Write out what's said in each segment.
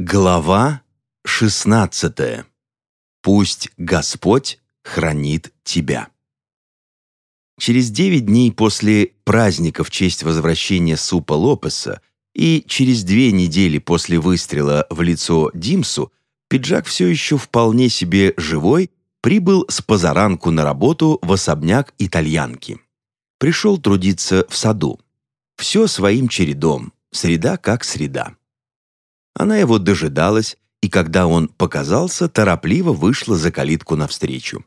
Глава 16. Пусть Господь хранит тебя. Через девять дней после праздника в честь возвращения Супа Лопеса и через две недели после выстрела в лицо Димсу пиджак все еще вполне себе живой прибыл с позаранку на работу в особняк итальянки. Пришел трудиться в саду. Все своим чередом, среда как среда. Она его дожидалась, и когда он показался, торопливо вышла за калитку навстречу.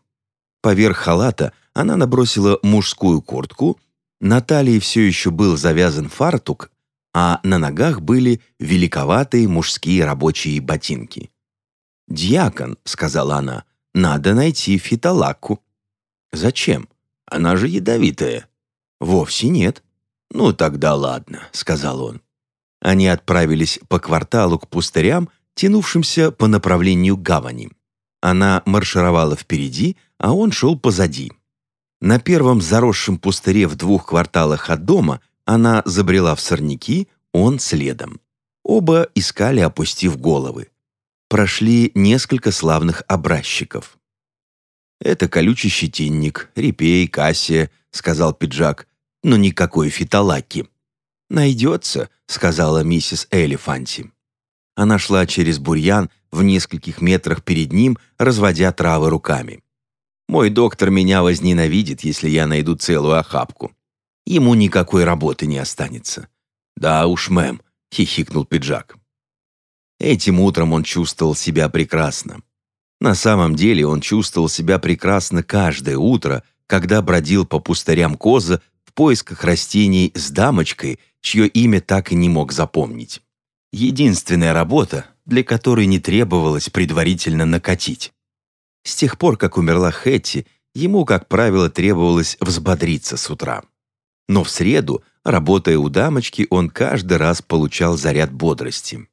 Поверх халата она набросила мужскую куртку, на талии все еще был завязан фартук, а на ногах были великоватые мужские рабочие ботинки. «Дьякон», — сказала она, — «надо найти фиталакку». «Зачем? Она же ядовитая». «Вовсе нет». «Ну тогда ладно», — сказал он. Они отправились по кварталу к пустырям, тянувшимся по направлению гавани. Она маршировала впереди, а он шел позади. На первом заросшем пустыре в двух кварталах от дома она забрела в сорняки, он следом. Оба искали, опустив головы. Прошли несколько славных образчиков. «Это колючий щетинник, репей, кассия», — сказал пиджак, «но никакой фиталаки». «Найдется», — сказала миссис Элефанти. Она шла через бурьян в нескольких метрах перед ним, разводя травы руками. «Мой доктор меня возненавидит, если я найду целую охапку. Ему никакой работы не останется». «Да уж, мэм», — хихикнул пиджак. Этим утром он чувствовал себя прекрасно. На самом деле он чувствовал себя прекрасно каждое утро, когда бродил по пустырям Коза в поисках растений с дамочкой, чье имя так и не мог запомнить. Единственная работа, для которой не требовалось предварительно накатить. С тех пор, как умерла Хэтти, ему, как правило, требовалось взбодриться с утра. Но в среду, работая у дамочки, он каждый раз получал заряд бодрости.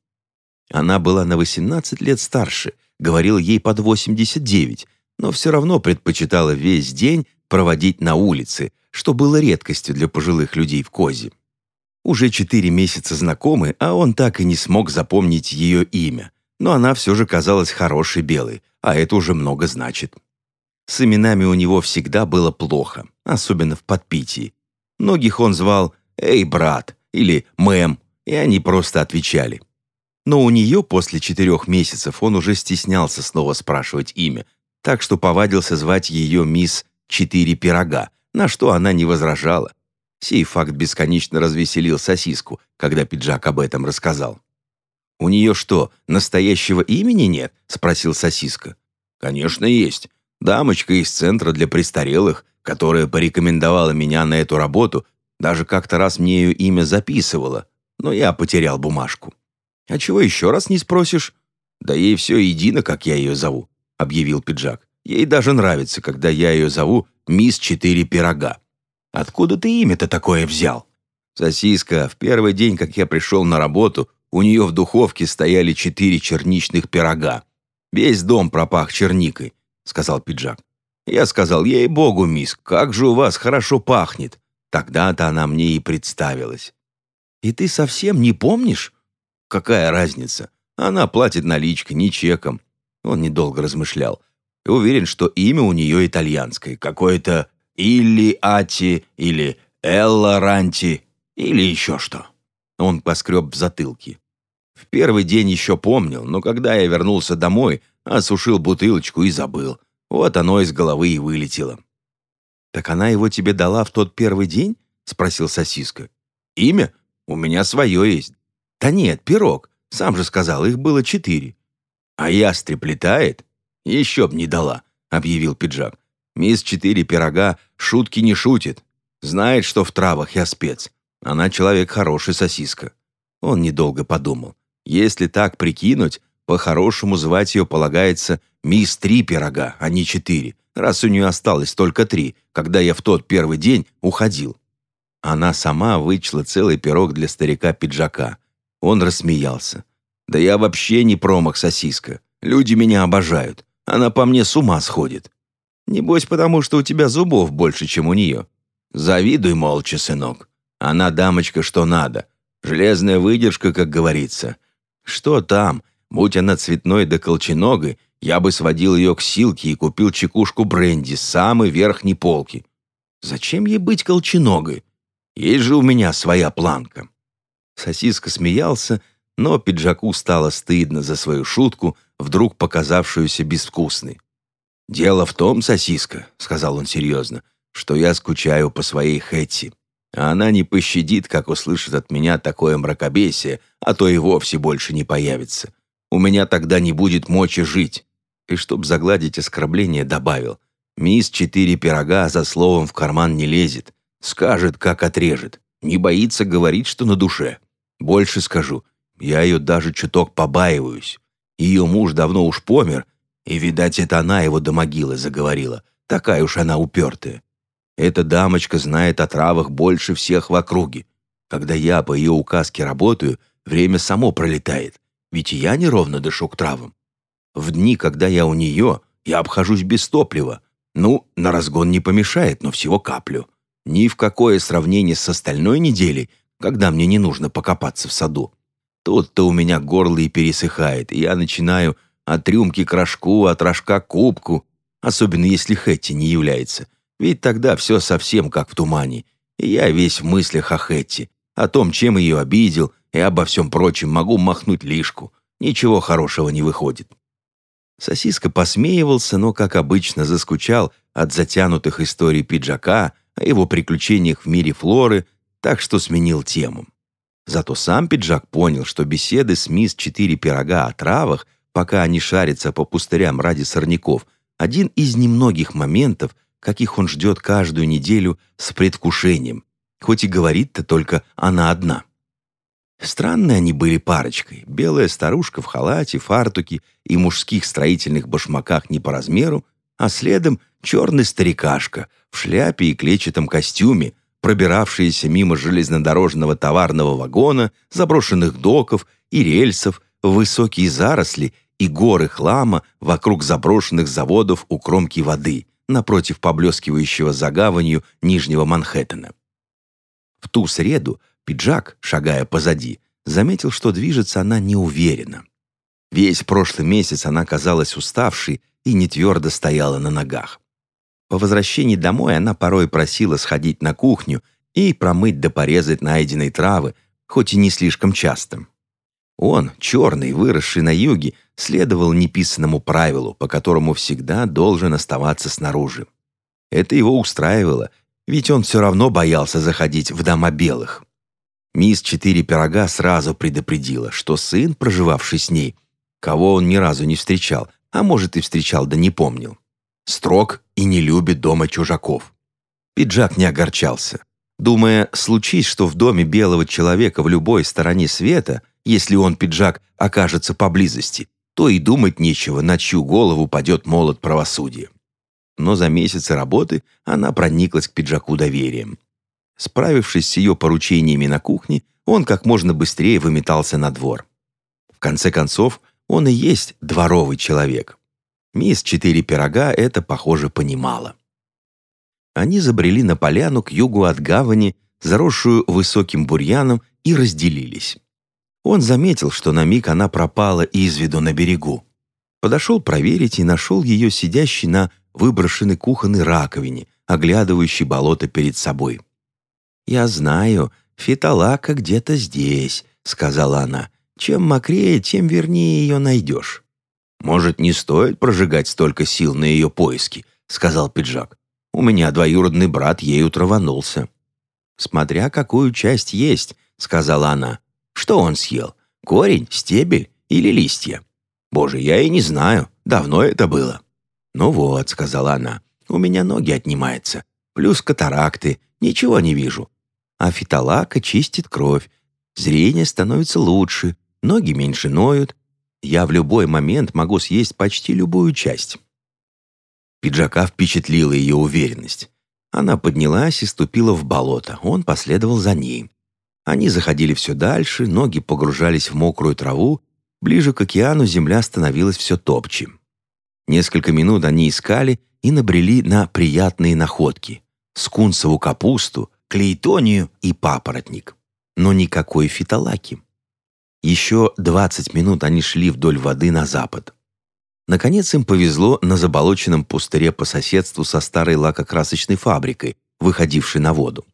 Она была на 18 лет старше, говорил ей под 89, но все равно предпочитала весь день проводить на улице, что было редкостью для пожилых людей в Козе. Уже четыре месяца знакомы, а он так и не смог запомнить ее имя, но она все же казалась хорошей белой, а это уже много значит. С именами у него всегда было плохо, особенно в подпитии. Многих он звал «Эй, брат» или «Мэм», и они просто отвечали. Но у нее после четырех месяцев он уже стеснялся снова спрашивать имя, так что повадился звать ее мисс «Четыре пирога», на что она не возражала. Сей факт бесконечно развеселил сосиску, когда пиджак об этом рассказал. «У нее что, настоящего имени нет?» — спросил сосиска. «Конечно, есть. Дамочка из центра для престарелых, которая порекомендовала меня на эту работу, даже как-то раз мне ее имя записывала, но я потерял бумажку. А чего еще раз не спросишь? Да ей все едино, как я ее зову», — объявил пиджак. «Ей даже нравится, когда я ее зову мисс Четыре Пирога. Откуда ты имя-то такое взял? Сосиска, в первый день, как я пришел на работу, у нее в духовке стояли четыре черничных пирога. Весь дом пропах черникой, сказал пиджак. Я сказал, ей-богу, мисс, как же у вас хорошо пахнет. Тогда-то она мне и представилась. И ты совсем не помнишь? Какая разница? Она платит наличкой, не чеком. Он недолго размышлял. И уверен, что имя у нее итальянское, какое-то или Ати, или Элла Ранти, или еще что. Он поскреб в затылке. В первый день еще помнил, но когда я вернулся домой, осушил бутылочку и забыл. Вот оно из головы и вылетело. «Так она его тебе дала в тот первый день?» — спросил сосиска. «Имя? У меня свое есть». «Да нет, пирог. Сам же сказал, их было четыре». «А ястреб летает?» «Еще б не дала», — объявил пиджак. Мисс Четыре Пирога шутки не шутит. Знает, что в травах я спец. Она человек хороший, сосиска. Он недолго подумал. Если так прикинуть, по-хорошему звать ее полагается мисс Три Пирога, а не Четыре, раз у нее осталось только три, когда я в тот первый день уходил. Она сама вычла целый пирог для старика-пиджака. Он рассмеялся. «Да я вообще не промах, сосиска. Люди меня обожают. Она по мне с ума сходит. Небось, потому что у тебя зубов больше, чем у нее. Завидуй молча, сынок. Она дамочка, что надо. Железная выдержка, как говорится. Что там? Будь она цветной да колченогой, я бы сводил ее к силке и купил чекушку бренди с самой верхней полки. Зачем ей быть колченогой? Есть же у меня своя планка». Сосиска смеялся, но пиджаку стало стыдно за свою шутку, вдруг показавшуюся безвкусной. «Дело в том, сосиска», — сказал он серьезно, «что я скучаю по своей Хэтти. А она не пощадит, как услышит от меня такое мракобесие, а то и вовсе больше не появится. У меня тогда не будет мочи жить». И чтоб загладить оскорбление, добавил, «Мисс Четыре Пирога за словом в карман не лезет. Скажет, как отрежет. Не боится говорить, что на душе. Больше скажу, я ее даже чуток побаиваюсь. Ее муж давно уж помер, и, видать, это она его до могилы заговорила. Такая уж она упертая. Эта дамочка знает о травах больше всех в округе. Когда я по ее указке работаю, время само пролетает. Ведь я неровно дышу к травам. В дни, когда я у нее, я обхожусь без топлива. Ну, на разгон не помешает, но всего каплю. Ни в какое сравнение с остальной неделей, когда мне не нужно покопаться в саду. Тут-то у меня горло и пересыхает, и я начинаю от рюмки к рожку, от рожка к кубку, особенно если Хэтти не является. Ведь тогда все совсем как в тумане, и я весь в мыслях о Хэтти, о том, чем ее обидел, и обо всем прочем могу махнуть лишку. Ничего хорошего не выходит. Сосиска посмеивался, но, как обычно, заскучал от затянутых историй пиджака, о его приключениях в мире Флоры, так что сменил тему. Зато сам пиджак понял, что беседы с мисс Четыре Пирога о травах – пока они шарятся по пустырям ради сорняков, один из немногих моментов, каких он ждет каждую неделю с предвкушением, хоть и говорит-то только она одна. Странные они были парочкой. Белая старушка в халате, фартуке и мужских строительных башмаках не по размеру, а следом черный старикашка в шляпе и клетчатом костюме, пробиравшиеся мимо железнодорожного товарного вагона, заброшенных доков и рельсов, высокие заросли и горы хлама вокруг заброшенных заводов у кромки воды, напротив поблескивающего за гаванью Нижнего Манхэттена. В ту среду пиджак, шагая позади, заметил, что движется она неуверенно. Весь прошлый месяц она казалась уставшей и не твердо стояла на ногах. По возвращении домой она порой просила сходить на кухню и промыть да порезать найденные травы, хоть и не слишком часто. Он, черный, выросший на юге, следовал неписанному правилу, по которому всегда должен оставаться снаружи. Это его устраивало, ведь он все равно боялся заходить в дома белых. Мисс Четыре Пирога сразу предупредила, что сын, проживавший с ней, кого он ни разу не встречал, а может и встречал, да не помнил, строг и не любит дома чужаков. Пиджак не огорчался. Думая, случись, что в доме белого человека в любой стороне света если он, пиджак, окажется поблизости, то и думать нечего, на чью голову падет молот правосудия. Но за месяцы работы она прониклась к пиджаку доверием. Справившись с ее поручениями на кухне, он как можно быстрее выметался на двор. В конце концов, он и есть дворовый человек. Мисс Четыре Пирога это, похоже, понимала. Они забрели на поляну к югу от гавани, заросшую высоким бурьяном, и разделились. Он заметил, что на миг она пропала из виду на берегу. Подошел проверить и нашел ее сидящей на выброшенной кухонной раковине, оглядывающей болото перед собой. «Я знаю, фиталака где-то здесь», — сказала она. «Чем мокрее, тем вернее ее найдешь». «Может, не стоит прожигать столько сил на ее поиски», — сказал пиджак. «У меня двоюродный брат ею траванулся». «Смотря какую часть есть», — сказала она. Что он съел? Корень, стебель или листья? Боже, я и не знаю. Давно это было. Ну вот, сказала она, у меня ноги отнимаются. Плюс катаракты. Ничего не вижу. А фиталака чистит кровь. Зрение становится лучше. Ноги меньше ноют. Я в любой момент могу съесть почти любую часть. Пиджака впечатлила ее уверенность. Она поднялась и ступила в болото. Он последовал за ней. Они заходили все дальше, ноги погружались в мокрую траву, ближе к океану земля становилась все топче. Несколько минут они искали и набрели на приятные находки — скунсову капусту, клейтонию и папоротник. Но никакой фиталаки. Еще 20 минут они шли вдоль воды на запад. Наконец им повезло на заболоченном пустыре по соседству со старой лакокрасочной фабрикой, выходившей на воду.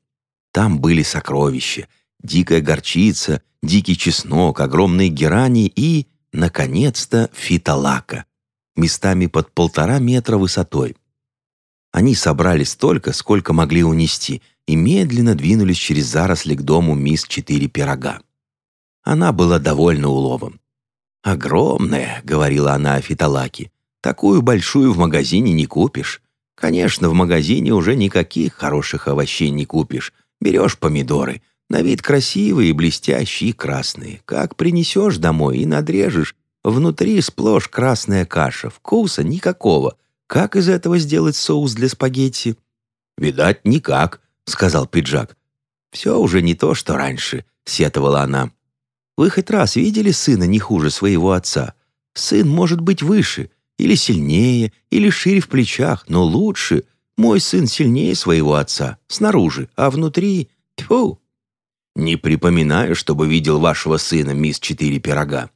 Там были сокровища, дикая горчица, дикий чеснок, огромные герани и, наконец-то, фитолака, местами под полтора метра высотой. Они собрали столько, сколько могли унести, и медленно двинулись через заросли к дому мисс Четыре Пирога. Она была довольна уловом. «Огромная», — говорила она о фитолаке. «Такую большую в магазине не купишь. Конечно, в магазине уже никаких хороших овощей не купишь. Берешь помидоры, на вид красивые, блестящие красные. Как принесешь домой и надрежешь, внутри сплошь красная каша, вкуса никакого. Как из этого сделать соус для спагетти?» «Видать, никак», — сказал пиджак. «Все уже не то, что раньше», — сетовала она. «Вы хоть раз видели сына не хуже своего отца? Сын может быть выше, или сильнее, или шире в плечах, но лучше. Мой сын сильнее своего отца, снаружи, а внутри... Тьфу!» «Не припоминаю, чтобы видел вашего сына, мисс Четыре Пирога».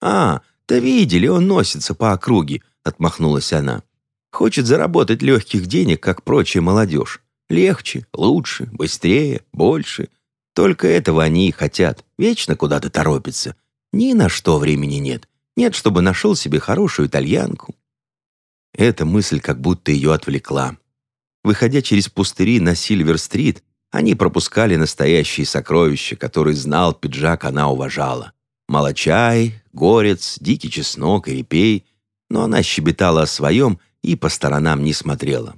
«А, да видели, он носится по округе», — отмахнулась она. «Хочет заработать легких денег, как прочая молодежь. Легче, лучше, быстрее, больше. Только этого они и хотят. Вечно куда-то торопятся. Ни на что времени нет. Нет, чтобы нашел себе хорошую итальянку. Эта мысль как будто ее отвлекла. Выходя через пустыри на Сильвер-стрит, они пропускали настоящие сокровища, которые знал пиджак, она уважала. Молочай, горец, дикий чеснок и репей. Но она щебетала о своем и по сторонам не смотрела.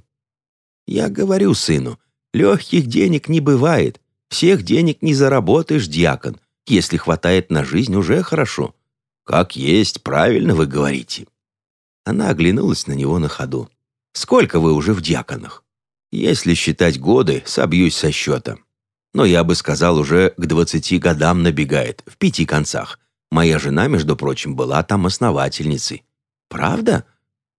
Я говорю сыну, легких денег не бывает. Всех денег не заработаешь, дьякон. Если хватает на жизнь, уже хорошо. Как есть, правильно вы говорите. Она оглянулась на него на ходу. Сколько вы уже в дьяконах? Если считать годы, собьюсь со счета. Но я бы сказал, уже к двадцати годам набегает, в пяти концах. Моя жена, между прочим, была там основательницей. Правда?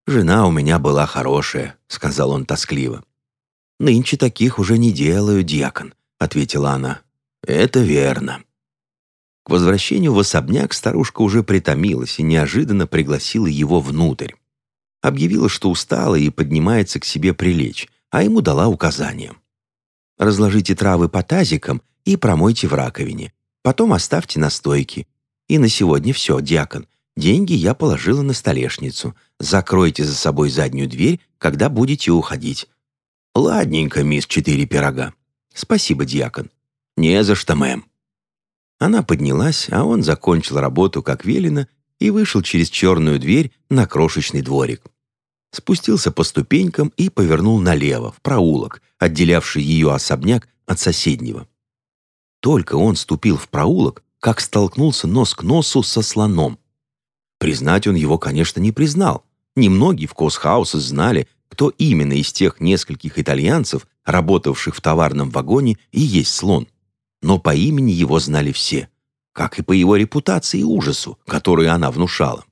Жена у меня была хорошая, сказал он тоскливо. «Нынче таких уже не делаю, дьякон», — ответила она. «Это верно». К возвращению в особняк старушка уже притомилась и неожиданно пригласила его внутрь. Объявила, что устала и поднимается к себе прилечь, а ему дала указание. «Разложите травы по тазикам и промойте в раковине. Потом оставьте на стойке. И на сегодня все, дьякон. Деньги я положила на столешницу. Закройте за собой заднюю дверь, когда будете уходить. «Ладненько, мисс Четыре Пирога. Спасибо, дьякон». «Не за что, мэм». Она поднялась, а он закончил работу, как велено, и вышел через черную дверь на крошечный дворик. Спустился по ступенькам и повернул налево, в проулок, отделявший ее особняк от соседнего. Только он ступил в проулок, как столкнулся нос к носу со слоном. Признать он его, конечно, не признал. Немногие в Косхаусе знали, кто именно из тех нескольких итальянцев, работавших в товарном вагоне, и есть слон. Но по имени его знали все, как и по его репутации и ужасу, которую она внушала.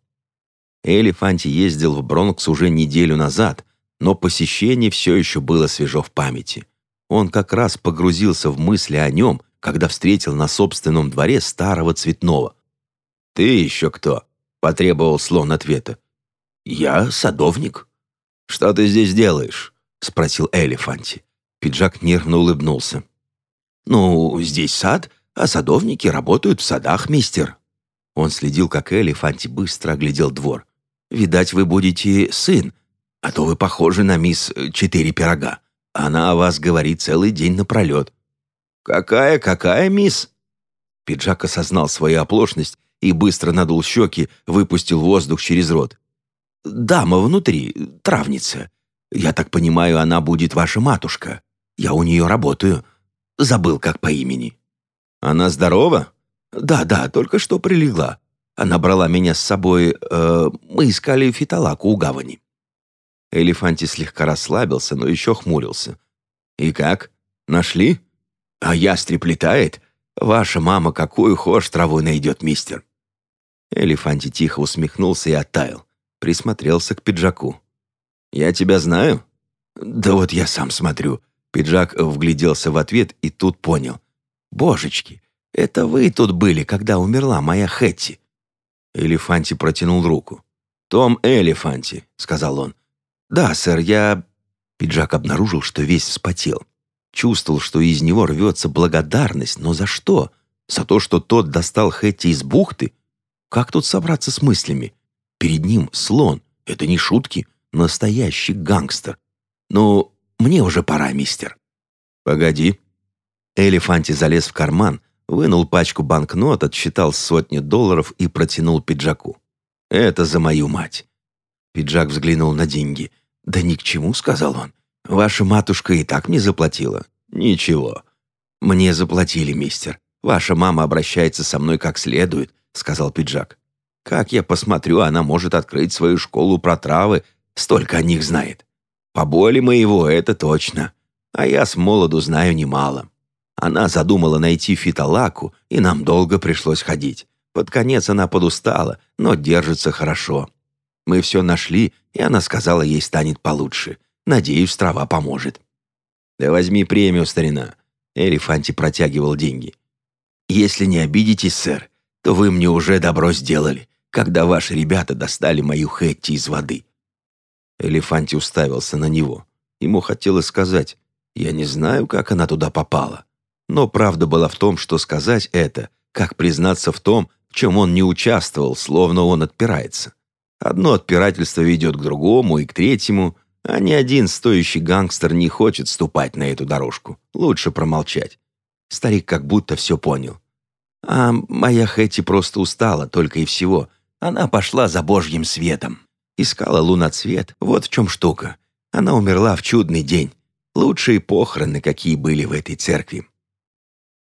Элефанти ездил в Бронкс уже неделю назад, но посещение все еще было свежо в памяти. Он как раз погрузился в мысли о нем, когда встретил на собственном дворе старого цветного. «Ты еще кто?» — потребовал слон ответа. «Я садовник», «Что ты здесь делаешь?» — спросил Элефанти. Пиджак нервно улыбнулся. «Ну, здесь сад, а садовники работают в садах, мистер». Он следил, как Элефанти быстро оглядел двор. «Видать, вы будете сын, а то вы похожи на мисс Четыре Пирога. Она о вас говорит целый день напролет». «Какая, какая мисс?» Пиджак осознал свою оплошность и быстро надул щеки, выпустил воздух через рот. Дама внутри, травница. Я так понимаю, она будет ваша матушка. Я у нее работаю. Забыл, как по имени». «Она здорова?» «Да, да, только что прилегла. Она брала меня с собой... Э, мы искали фиталаку у гавани». Элефанти слегка расслабился, но еще хмурился. «И как? Нашли? А ястреб летает? Ваша мама какую хошь траву найдет, мистер?» Элефанти тихо усмехнулся и оттаял присмотрелся к пиджаку. «Я тебя знаю?» «Да вот я сам смотрю». Пиджак вгляделся в ответ и тут понял. «Божечки, Это вы тут были, когда умерла моя Хэтти». Элефанти протянул руку. «Том Элефанти», — сказал он. «Да, сэр, я...» Пиджак обнаружил, что весь вспотел. Чувствовал, что из него рвется благодарность, но за что? За то, что тот достал Хэтти из бухты? Как тут собраться с мыслями? Перед ним слон. Это не шутки. Настоящий гангстер. Ну, мне уже пора, мистер. Погоди. Элефанти залез в карман, вынул пачку банкнот, отсчитал сотни долларов и протянул пиджаку. «Это за мою мать». Пиджак взглянул на деньги. «Да ни к чему», — сказал он. «Ваша матушка и так мне заплатила». «Ничего». «Мне заплатили, мистер. Ваша мама обращается со мной как следует», — сказал пиджак. «Как я посмотрю, она может открыть свою школу про травы, столько о них знает. Поболи моего, это точно. А я с молоду знаю немало. Она задумала найти фитолаку, и нам долго пришлось ходить. Под конец она подустала, но держится хорошо. Мы все нашли, и она сказала, ей станет получше. Надеюсь, трава поможет. «Да возьми премию, старина». Элефанти протягивал деньги. «Если не обидитесь, сэр, то вы мне уже добро сделали, когда ваши ребята достали мою Хэтти из воды». Элефанти уставился на него. Ему хотелось сказать, «Я не знаю, как она туда попала». Но правда была в том, что сказать это, как признаться в том, в чем он не участвовал, словно он отпирается. Одно отпирательство ведет к другому и к третьему, а ни один стоящий гангстер не хочет ступать на эту дорожку. Лучше промолчать. Старик как будто все понял. А моя Хэти просто устала, только и всего. Она пошла за божьим светом. Искала луноцвет, вот в чем штука. Она умерла в чудный день. Лучшие похороны, какие были в этой церкви.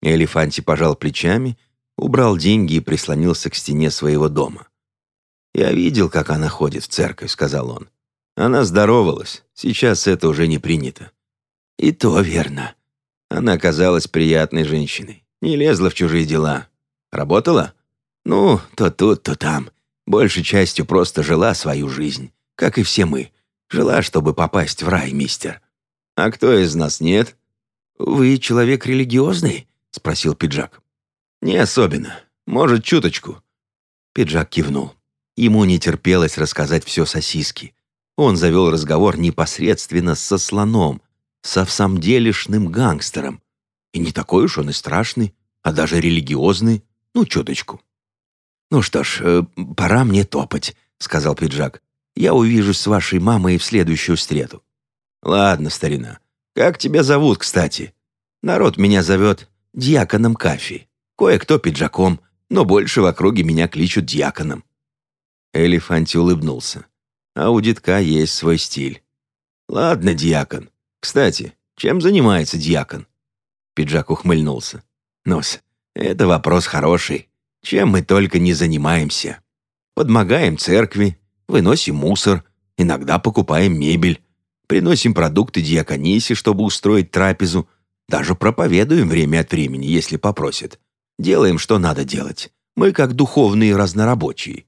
Элефанти пожал плечами, убрал деньги и прислонился к стене своего дома. «Я видел, как она ходит в церковь», — сказал он. «Она здоровалась. Сейчас это уже не принято». «И то верно. Она казалась приятной женщиной. Не лезла в чужие дела. Работала? Ну, то тут, то там. Большей частью просто жила свою жизнь, как и все мы. Жила, чтобы попасть в рай, мистер. А кто из нас нет? Вы человек религиозный? — спросил пиджак. «Не особенно. Может, чуточку». Пиджак кивнул. Ему не терпелось рассказать все сосиски. Он завел разговор непосредственно со слоном, со всамделишным гангстером. И не такой уж он и страшный, а даже религиозный, ну, чуточку. «Ну что ж, э, пора мне топать», — сказал пиджак. «Я увижусь с вашей мамой в следующую среду». «Ладно, старина. Как тебя зовут, кстати? Народ меня зовет дьяконом Кафи. Кое-кто пиджаком, но больше в округе меня кличут дьяконом». Элефанти улыбнулся. «А у детка есть свой стиль». «Ладно, дьякон. Кстати, чем занимается дьякон?» Пиджак ухмыльнулся. «Нос, это вопрос хороший. Чем мы только не занимаемся. Подмогаем церкви, выносим мусор, иногда покупаем мебель, приносим продукты диаконисе, чтобы устроить трапезу, даже проповедуем время от времени, если попросят. Делаем, что надо делать. Мы как духовные разнорабочие.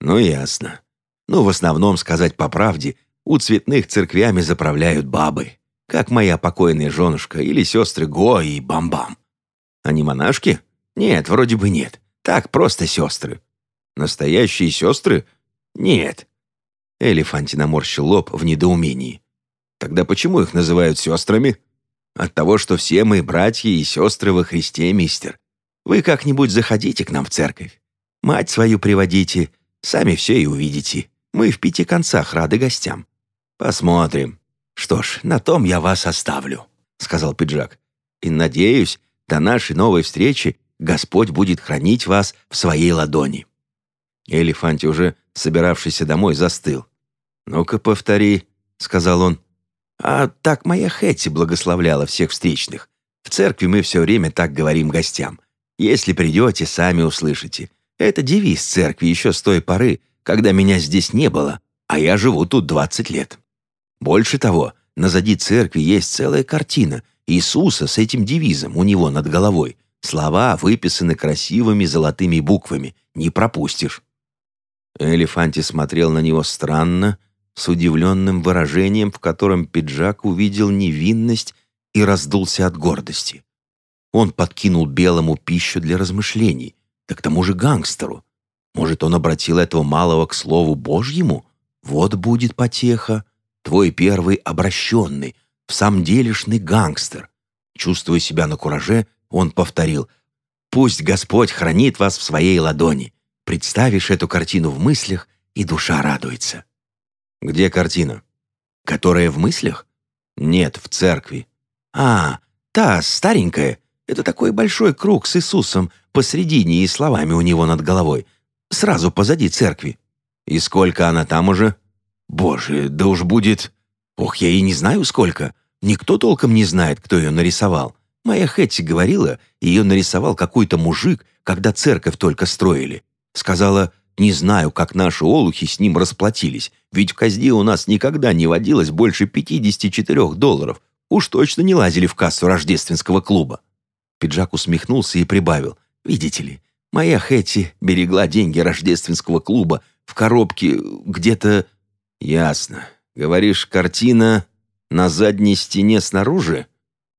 Ну, ясно. Ну, в основном, сказать по правде, у цветных церквями заправляют бабы, как моя покойная женушка или сестры Го и Бам-Бам. Они монашки? Нет, вроде бы нет. Так, просто сестры. Настоящие сестры? Нет. Элефанти наморщил лоб в недоумении. Тогда почему их называют сестрами? От того, что все мы братья и сестры во Христе, мистер. Вы как-нибудь заходите к нам в церковь. Мать свою приводите, сами все и увидите. Мы в пяти концах рады гостям. Посмотрим. Что ж, на том я вас оставлю, сказал пиджак. И надеюсь, до нашей новой встречи Господь будет хранить вас в своей ладони. Элефанти, уже собиравшийся домой, застыл. «Ну-ка, повтори», — сказал он. А так моя Хэтти благословляла всех встречных. В церкви мы все время так говорим гостям. Если придете, сами услышите. Это девиз церкви еще с той поры, когда меня здесь не было, а я живу тут 20 лет. Больше того, назади церкви есть целая картина Иисуса с этим девизом у него над головой. Слова выписаны красивыми золотыми буквами. Не пропустишь. Элефанти смотрел на него странно, с удивленным выражением, в котором пиджак увидел невинность и раздулся от гордости. Он подкинул Белому пищу для размышлений, да к тому же гангстеру. Может, он обратил этого малого к слову Божьему? Вот будет потеха. Твой первый обращенный, в самом делешный гангстер. Чувствуя себя на кураже, он повторил «Пусть Господь хранит вас в своей ладони». Представишь эту картину в мыслях, и душа радуется. Где картина? Которая в мыслях? Нет, в церкви. А, та, старенькая. Это такой большой круг с Иисусом посредине и словами у него над головой. Сразу позади церкви. И сколько она там уже? Боже, да уж будет... Ох, я и не знаю сколько. Никто толком не знает, кто ее нарисовал. Моя Хэтти говорила, ее нарисовал какой-то мужик, когда церковь только строили. Сказала, не знаю, как наши олухи с ним расплатились, ведь в казне у нас никогда не водилось больше 54 долларов. Уж точно не лазили в кассу рождественского клуба. Пиджак усмехнулся и прибавил. «Видите ли, моя Хэтти берегла деньги рождественского клуба в коробке где-то...» «Ясно. Говоришь, картина на задней стене снаружи?»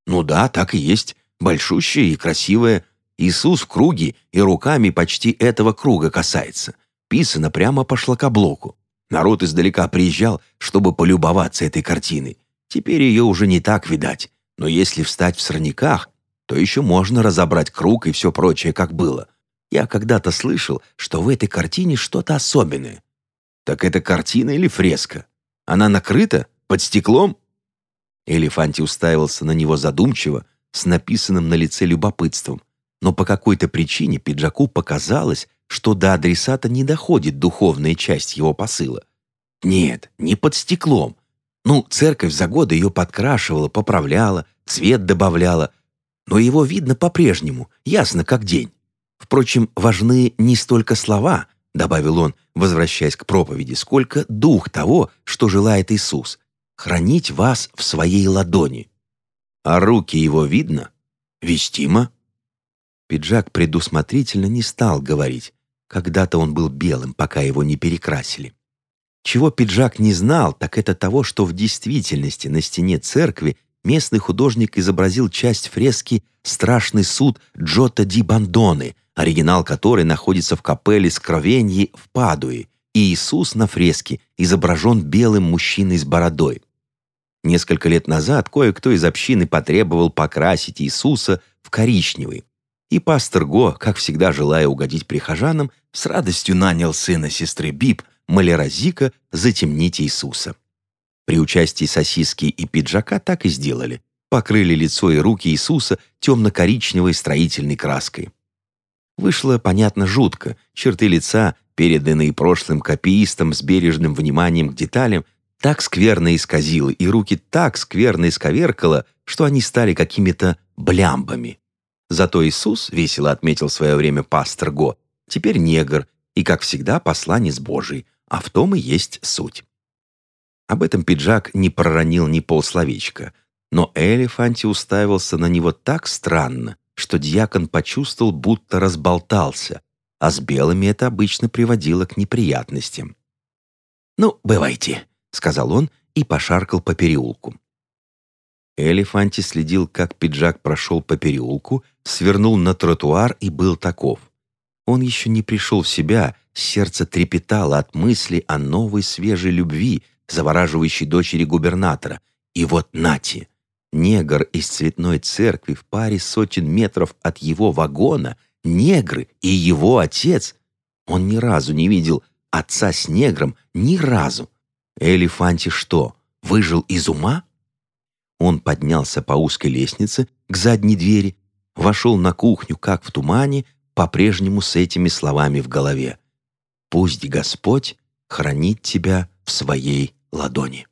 «Ну да, так и есть. Большущая и красивая. Иисус в круге и руками почти этого круга касается. Писано прямо по шлакоблоку. Народ издалека приезжал, чтобы полюбоваться этой картиной. Теперь ее уже не так видать. Но если встать в сорняках, то еще можно разобрать круг и все прочее, как было. Я когда-то слышал, что в этой картине что-то особенное. Так это картина или фреска? Она накрыта? Под стеклом? Элефанти уставился на него задумчиво, с написанным на лице любопытством но по какой-то причине пиджаку показалось, что до адресата не доходит духовная часть его посыла. Нет, не под стеклом. Ну, церковь за годы ее подкрашивала, поправляла, цвет добавляла, но его видно по-прежнему, ясно как день. Впрочем, важны не столько слова, добавил он, возвращаясь к проповеди, сколько дух того, что желает Иисус, хранить вас в своей ладони. А руки его видно? Вестимо? Пиджак предусмотрительно не стал говорить. Когда-то он был белым, пока его не перекрасили. Чего пиджак не знал, так это того, что в действительности на стене церкви местный художник изобразил часть фрески «Страшный суд» Джота ди Бандоны, оригинал которой находится в капелле Скровеньи в Падуе, и Иисус на фреске изображен белым мужчиной с бородой. Несколько лет назад кое-кто из общины потребовал покрасить Иисуса в коричневый, и пастор Го, как всегда желая угодить прихожанам, с радостью нанял сына сестры Биб, маляра Зика, затемнить Иисуса. При участии сосиски и пиджака так и сделали. Покрыли лицо и руки Иисуса темно-коричневой строительной краской. Вышло, понятно, жутко. Черты лица, переданные прошлым копиистам с бережным вниманием к деталям, так скверно исказило, и руки так скверно исковеркало, что они стали какими-то блямбами. Зато Иисус, весело отметил в свое время пастор Го, теперь негр и, как всегда, посланец Божий, а в том и есть суть. Об этом пиджак не проронил ни полсловечка, но Элефанти уставился на него так странно, что дьякон почувствовал, будто разболтался, а с белыми это обычно приводило к неприятностям. «Ну, бывайте», — сказал он и пошаркал по переулку. Элефанти следил, как пиджак прошел по переулку, свернул на тротуар и был таков. Он еще не пришел в себя, сердце трепетало от мысли о новой свежей любви, завораживающей дочери губернатора. И вот нати! Негр из цветной церкви в паре сотен метров от его вагона, негры и его отец. Он ни разу не видел отца с негром, ни разу. Элефанти что, выжил из ума? Он поднялся по узкой лестнице к задней двери, вошел на кухню, как в тумане, по-прежнему с этими словами в голове. «Пусть Господь хранит тебя в своей ладони».